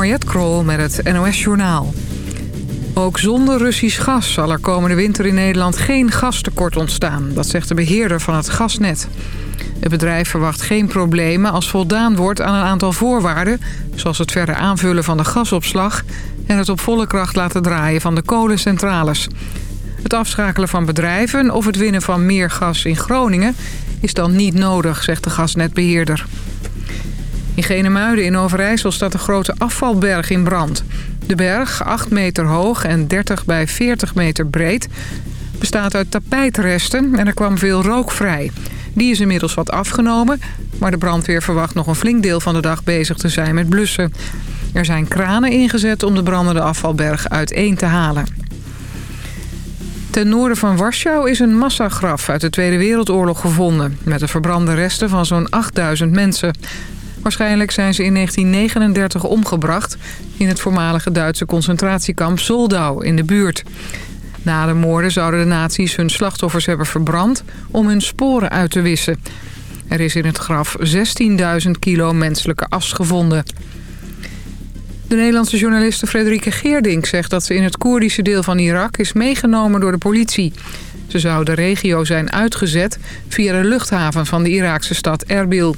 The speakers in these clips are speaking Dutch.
Mariette Krol met het NOS Journaal. Ook zonder Russisch gas zal er komende winter in Nederland geen gastekort ontstaan. Dat zegt de beheerder van het gasnet. Het bedrijf verwacht geen problemen als voldaan wordt aan een aantal voorwaarden... zoals het verder aanvullen van de gasopslag... en het op volle kracht laten draaien van de kolencentrales. Het afschakelen van bedrijven of het winnen van meer gas in Groningen... is dan niet nodig, zegt de gasnetbeheerder. In Genemuiden in Overijssel staat een grote afvalberg in brand. De berg, 8 meter hoog en 30 bij 40 meter breed... bestaat uit tapijtresten en er kwam veel rook vrij. Die is inmiddels wat afgenomen... maar de brandweer verwacht nog een flink deel van de dag bezig te zijn met blussen. Er zijn kranen ingezet om de brandende afvalberg uiteen te halen. Ten noorden van Warschau is een massagraf uit de Tweede Wereldoorlog gevonden... met de verbrande resten van zo'n 8000 mensen. Waarschijnlijk zijn ze in 1939 omgebracht... in het voormalige Duitse concentratiekamp Zoldau in de buurt. Na de moorden zouden de nazi's hun slachtoffers hebben verbrand... om hun sporen uit te wissen. Er is in het graf 16.000 kilo menselijke as gevonden. De Nederlandse journaliste Frederike Geerdink zegt dat ze in het Koerdische deel van Irak is meegenomen door de politie. Ze zou de regio zijn uitgezet via de luchthaven van de Iraakse stad Erbil.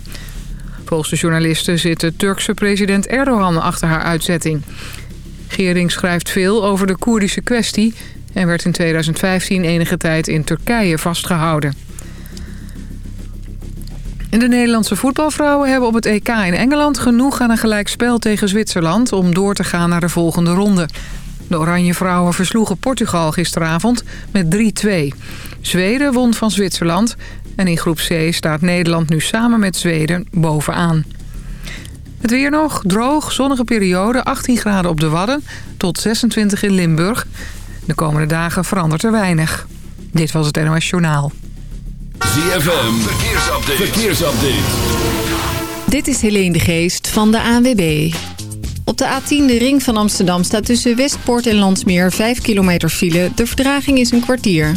Volgens de journalisten zit de Turkse president Erdogan achter haar uitzetting. Geerdink schrijft veel over de Koerdische kwestie... en werd in 2015 enige tijd in Turkije vastgehouden. En de Nederlandse voetbalvrouwen hebben op het EK in Engeland genoeg aan een gelijkspel tegen Zwitserland om door te gaan naar de volgende ronde. De Oranje Vrouwen versloegen Portugal gisteravond met 3-2. Zweden won van Zwitserland en in groep C staat Nederland nu samen met Zweden bovenaan. Het weer nog, droog, zonnige periode, 18 graden op de Wadden tot 26 in Limburg. De komende dagen verandert er weinig. Dit was het NOS Journaal. ZFM, verkeersupdate. verkeersupdate. Dit is Helene de Geest van de ANWB. Op de A10, de ring van Amsterdam, staat tussen Westpoort en Landsmeer 5 kilometer file. De verdraging is een kwartier.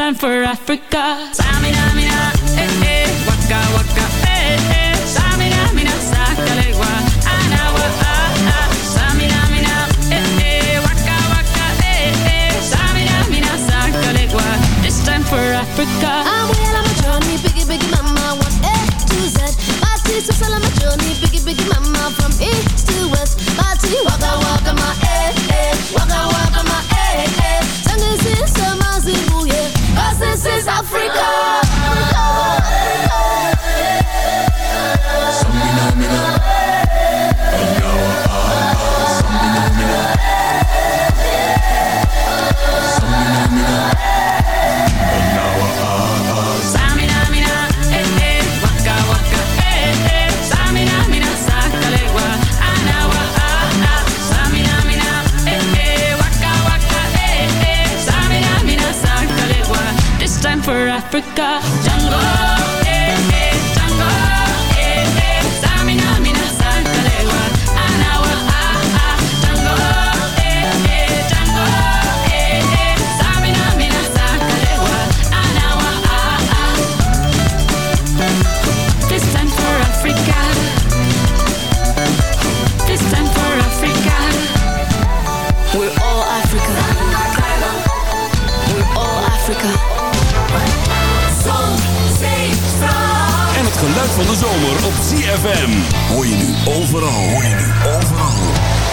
For Africa. Samina, mina, eh, eh, waka, waka, eh, eh. Samina, mina, sakalewa, anawa, ah, ah. Samina, mina, eh, eh, waka, waka, eh, eh. Samina, mina, sakalewa. This time for Africa. I'm well on my journey, biggie, biggie, mama, one A to Z. My teeth so on my journey, biggie, biggie, mama, from east to west. My teeth, waka, waka, my eh, eh, waka, waka, my is Africa. van de zomer op ZFM. Hoor je nu overal, hoor je nu overal.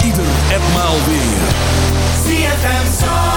Ieder en weer. ZFM Zomer.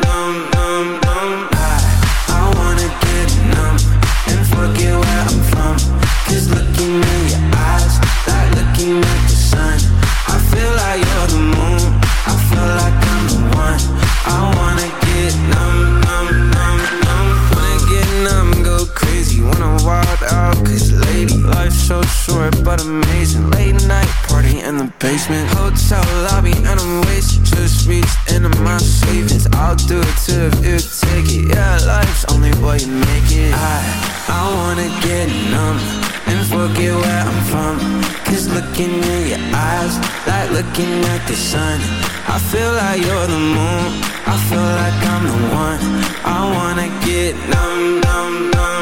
looking at the sun. I feel like you're the moon. I feel like I'm the one. I wanna get numb, numb, numb.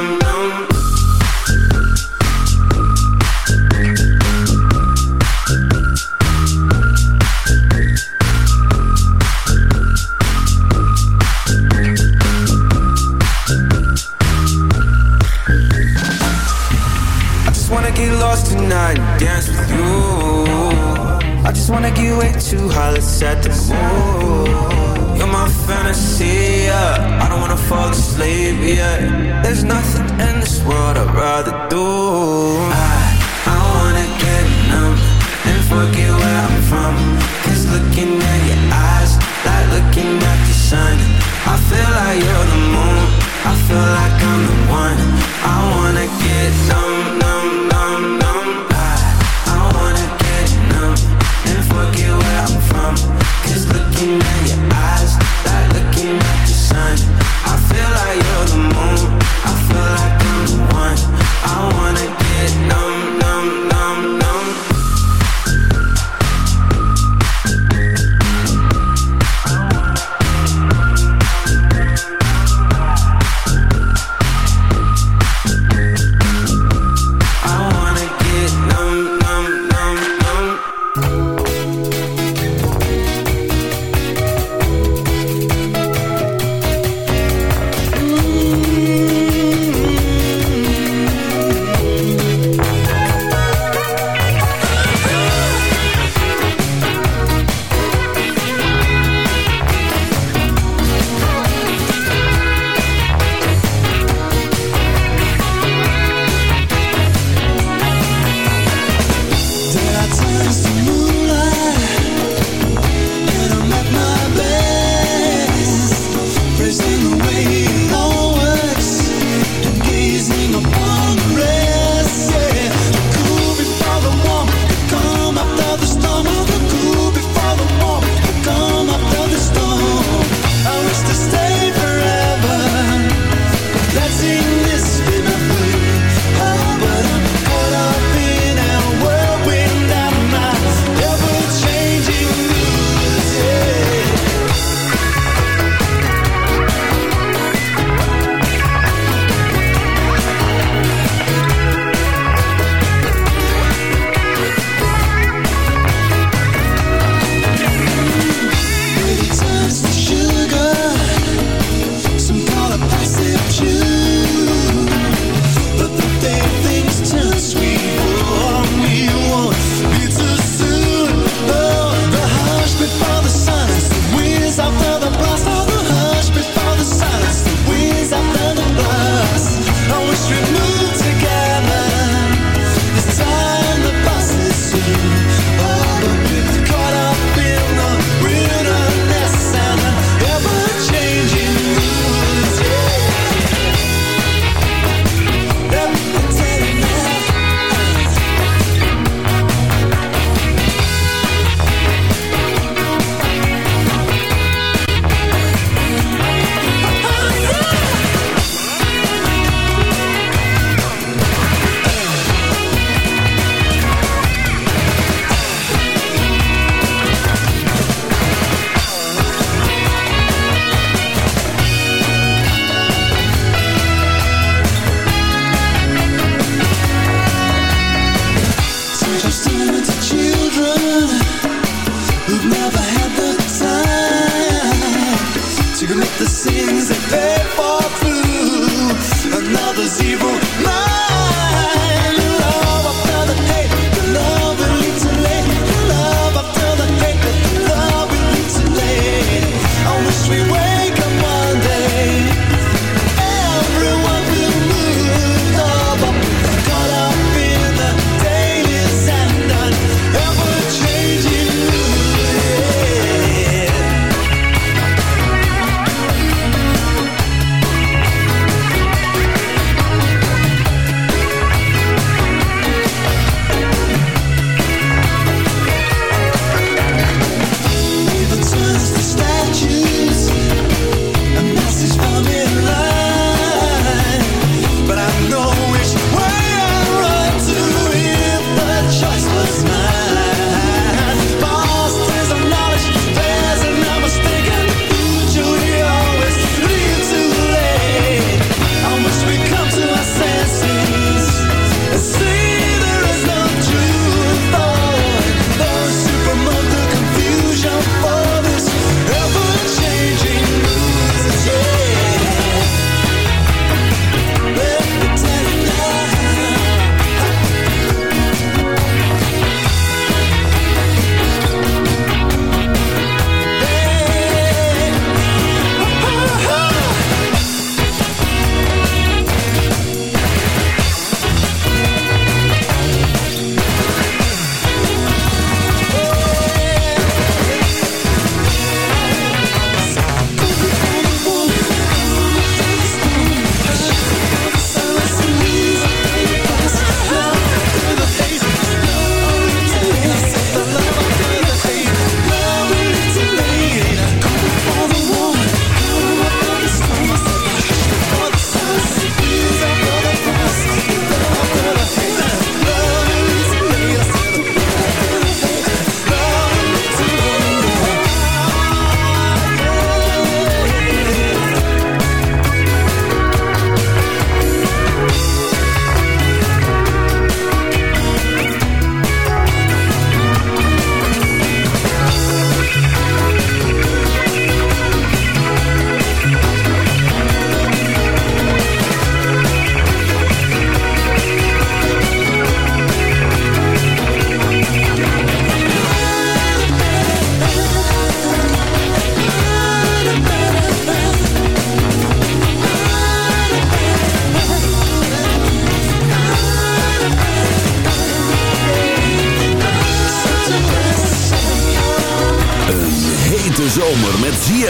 Cause the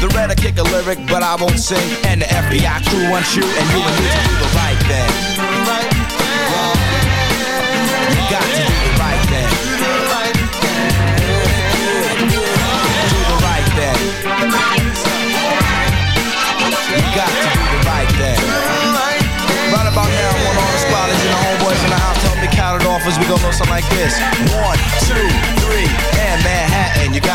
The red I kick a lyric, but I won't sing. And the FBI crew wants you, and you and me to do the right thing. You got to do the right thing. Do the right thing. You got to do the right thing. Right about now, want all the squatters and the homeboys in the house. Help me count it off as we go look something like this.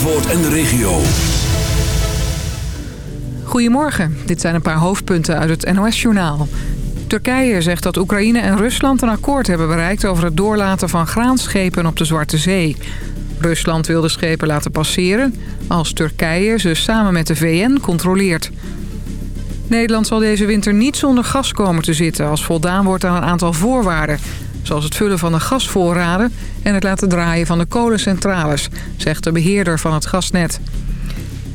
Zandvoort en de regio. Goedemorgen, dit zijn een paar hoofdpunten uit het NOS-journaal. Turkije zegt dat Oekraïne en Rusland een akkoord hebben bereikt... over het doorlaten van graanschepen op de Zwarte Zee. Rusland wil de schepen laten passeren... als Turkije ze samen met de VN controleert. Nederland zal deze winter niet zonder gas komen te zitten... als voldaan wordt aan een aantal voorwaarden... zoals het vullen van de gasvoorraden... en het laten draaien van de kolencentrales... zegt de beheerder van het gasnet.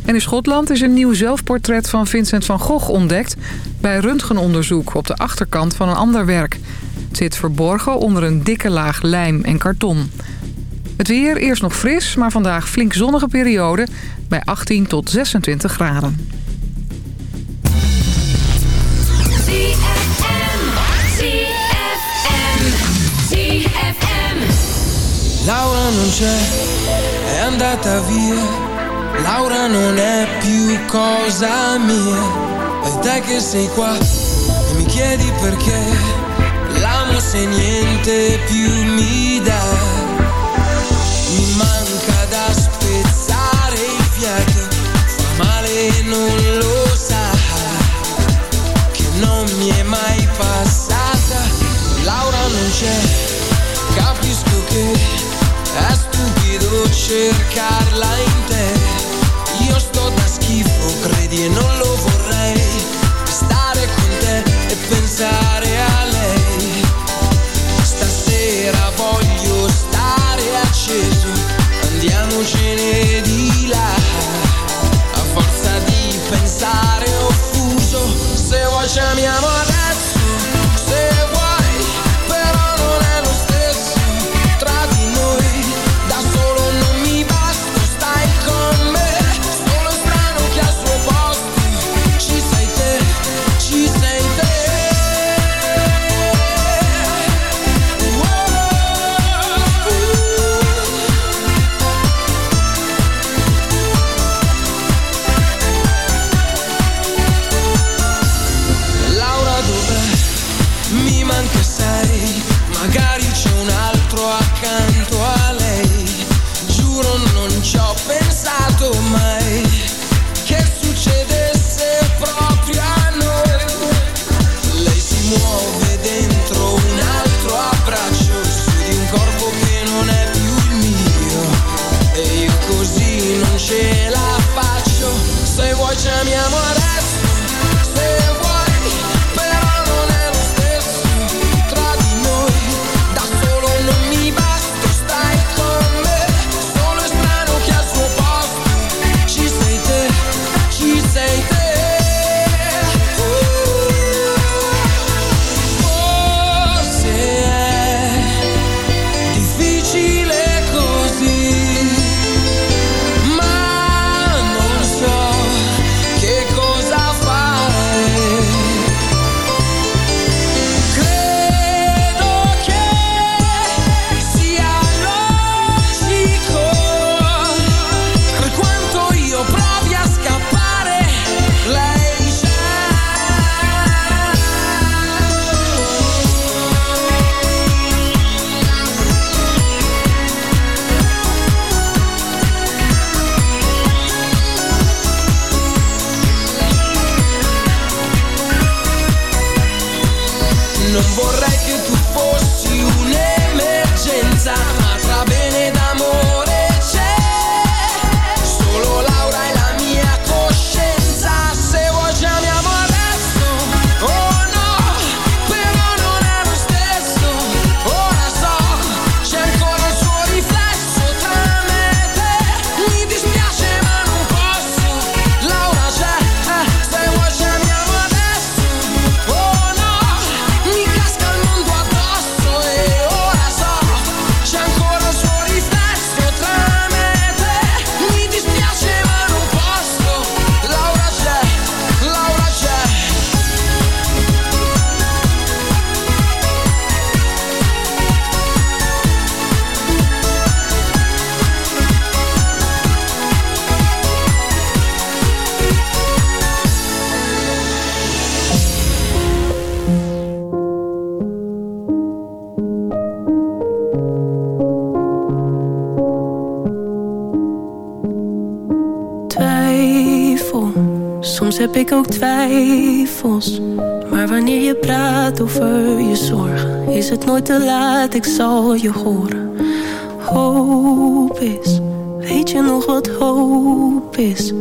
En in Schotland is een nieuw zelfportret van Vincent van Gogh ontdekt... bij röntgenonderzoek op de achterkant van een ander werk. Het zit verborgen onder een dikke laag lijm en karton. Het weer eerst nog fris, maar vandaag flink zonnige periode... bij 18 tot 26 graden. Laura non c'è, è andata via. Laura non è più cosa mia. E te che sei qua e mi chiedi perché. L'amo se niente più mi dà. Mi manca da spezzare il fiato. Fa male e non lo sa. Che non mi è mai passata. Laura non c'è, capisco che cercarla in te. Io sto da schifo, credi e non lo vorrei. Stare con te e pensare a lei. Stasera voglio stare acceso, andiamocene di là. A forza di pensare offuso, se vuoi ci amiamo adesso, vorrei che tu ik zal je horen. Hoop is, weet je nog wat hoop is?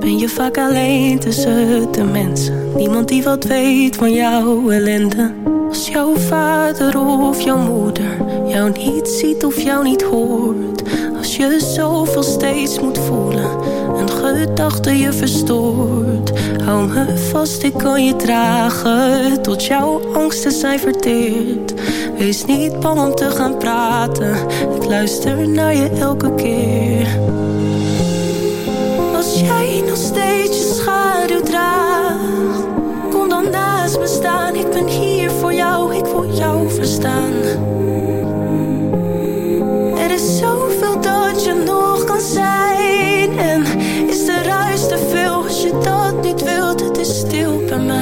Ben je vaak alleen tussen de mensen? Niemand die wat weet van jouw ellende. Als jouw vader of jouw moeder jou niet ziet of jou niet hoort. Als je zoveel steeds moet voelen, een gedachte je verstoort. Hou me vast, ik kan je dragen, tot jouw angsten zijn verteerd. Wees niet bang om te gaan praten, ik luister naar je elke keer. Als jij nog steeds je schaduw draagt, kom dan naast me staan. Ik ben hier voor jou, ik wil jou verstaan. Er is zoveel dat je nog kan zijn. En is de ruis te veel als je dat niet wilt? Het is stil bij mij.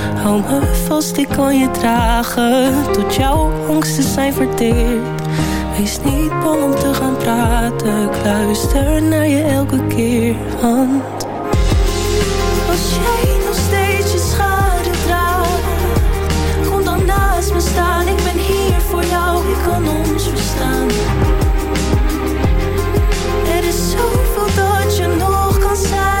Hou me vast, ik kan je dragen, tot jouw angsten zijn verteerd. Wees niet bang om te gaan praten, ik luister naar je elke keer. Want als jij nog steeds je schade draagt, kom dan naast me staan. Ik ben hier voor jou, ik kan ons verstaan. Er is zoveel dat je nog kan zijn.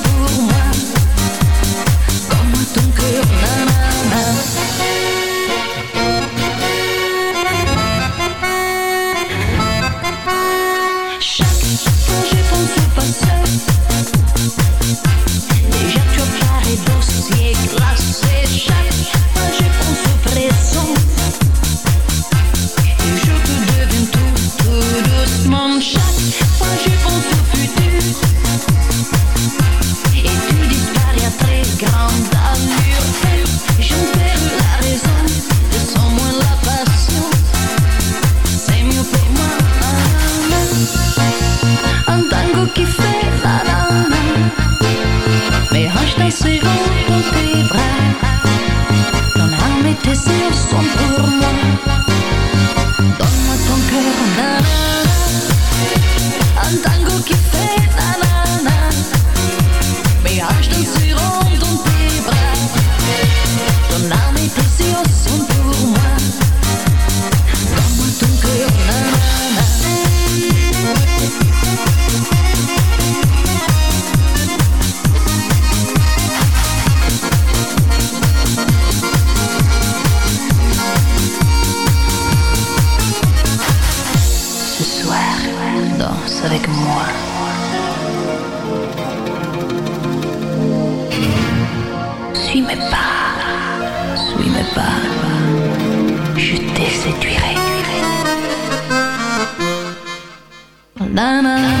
na na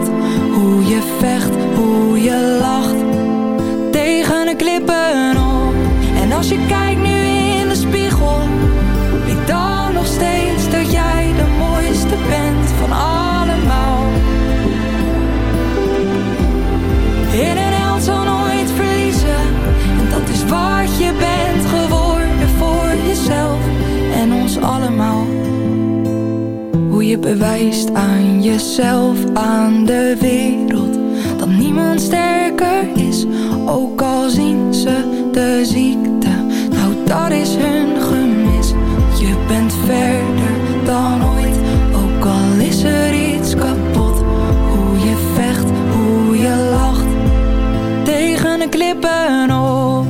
je vecht, hoe je lacht. Tegen de klippen op. En als je kijkt nu in de spiegel Weet dan nog steeds dat jij de mooiste bent van allemaal. In een held zal nooit verliezen. En dat is wat je bent geworden voor jezelf en ons allemaal. Hoe je bewijst aan jezelf, aan de wereld sterker is, ook al zien ze de ziekte. Nou dat is hun gemis. Je bent verder dan ooit Ook al is er iets kapot. Hoe je vecht, hoe je lacht Tegen de klippen op.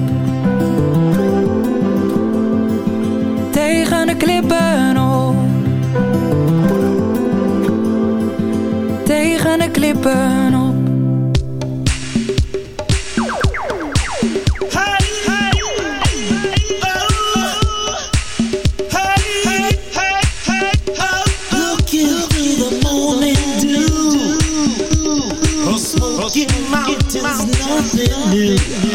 Tegen de klippen op. Tegen de klippen You.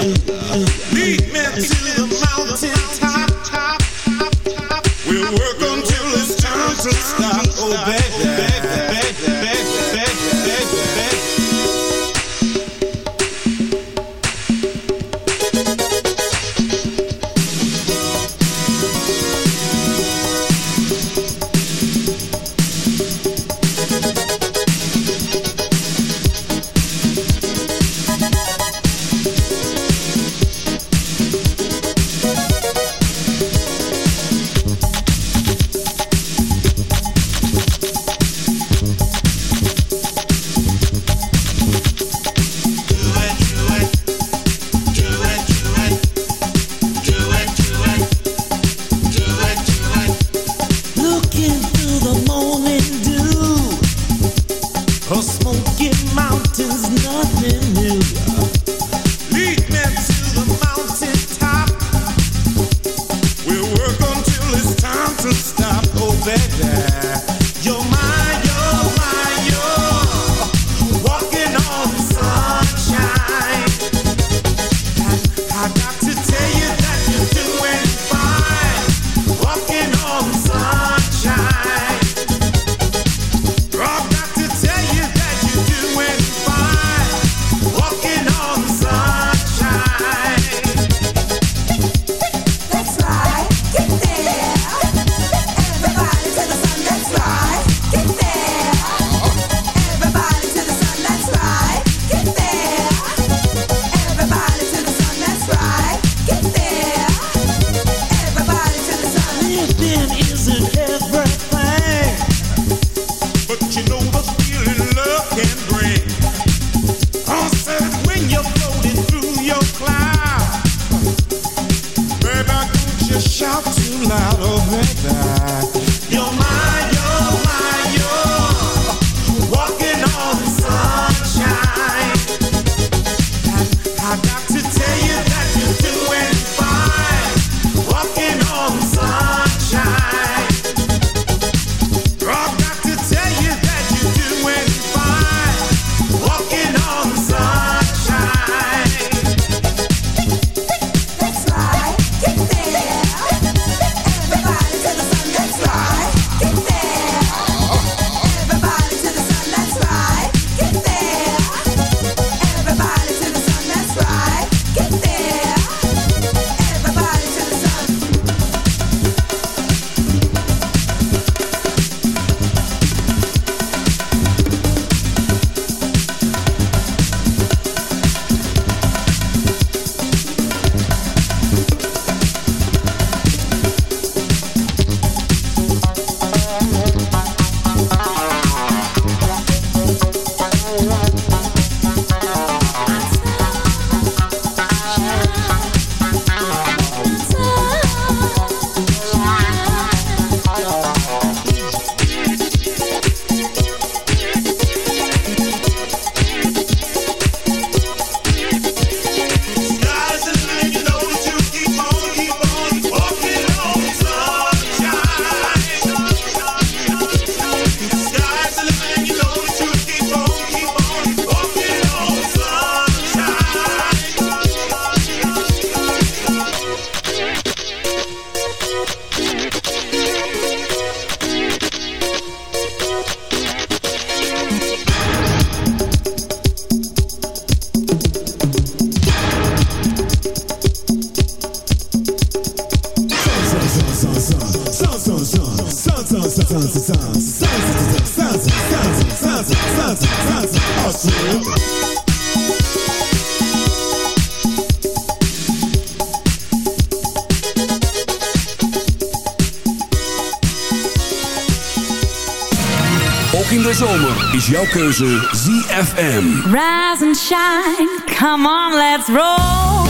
Jouw keuze ZFM. Rise and shine, come on, let's roll.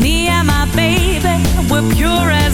Me and my baby, we're pure as